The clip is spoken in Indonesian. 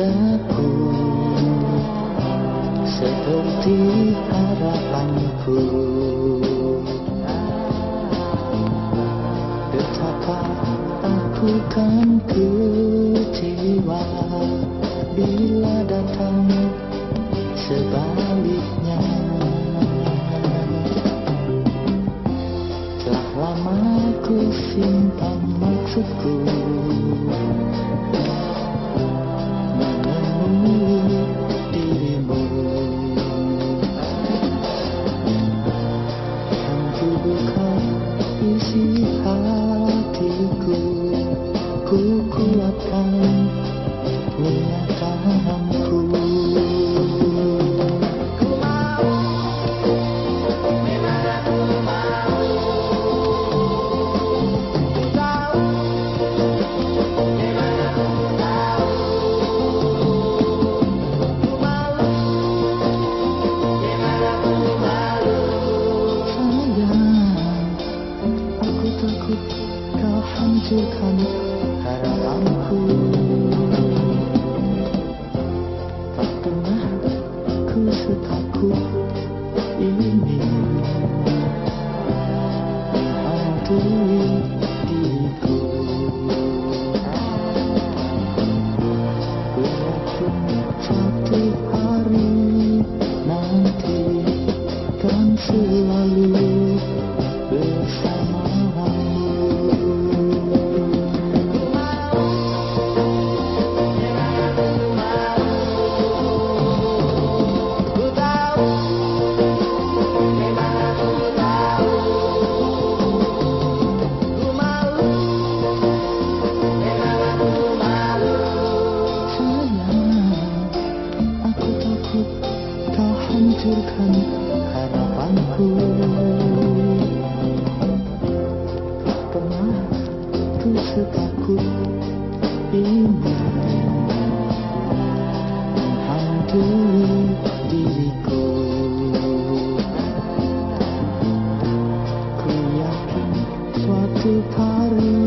padaku. Seperti harapanku. Betapa aku kan kecewa bila datang sebaliknya. Telah lama ku simpan maksudku. Isi hatiku Ku kuatkan niatanku kau hancurkan harapanku Tak pernah ku setakut ini Menghantui hancurkan harapanku. Tak pernah ku setakut ini Menghampiri diriku. Ku yakin suatu hari